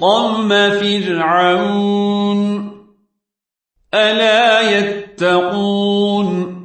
قوم فرعون ألا يتقون